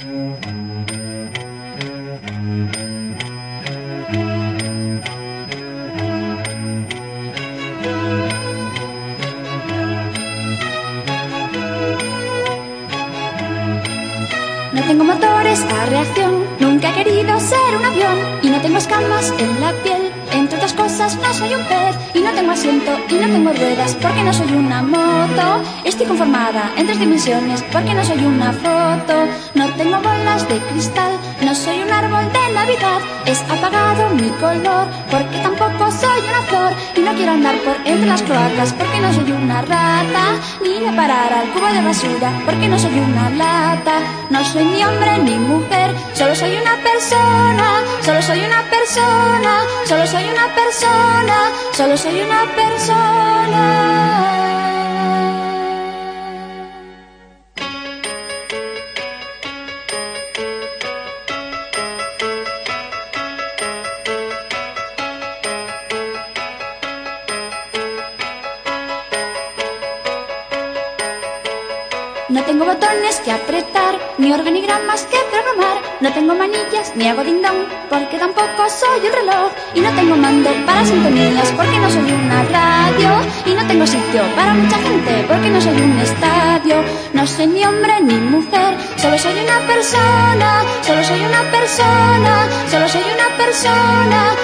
No tengo motores a reacción, nunca. Cosas, no soy un pez y no tengo asiento y no tengo ruedas porque no soy una moto. Estoy conformada en tres dimensiones porque no soy una foto. No tengo bolas de cristal, no soy un árbol de Navidad. Es apagado mi color porque tampoco soy una flor y no quiero andar por entre las cloacas porque no soy una rata ni me parar al cubo de basura porque no soy una lata. No soy ni hombre ni mujer, solo soy una persona, solo soy una persona, persona, solo soy una persona. No tengo botones que apretar, ni organigramas que programar. No tengo manillas ni hago ding dong, porque tampoco soy un reloj. Y no tengo mando para sintonías, porque no soy una radio. Y no tengo sitio para mucha gente, porque no soy un estadio. No soy ni hombre ni mujer, solo soy una persona. Solo soy una persona, solo soy una persona,